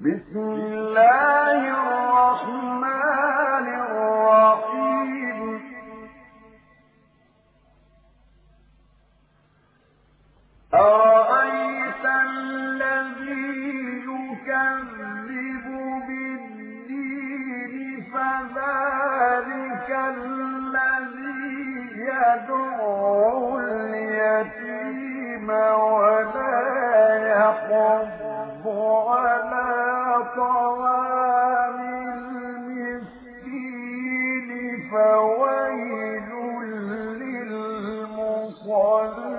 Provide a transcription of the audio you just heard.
بسم الله الرحمن الرحيم. أرأيت الذي يكذب بالدين فذلك الذي يدعو اليتيم ولا يحض على طعام المسكين فويل للمصلين.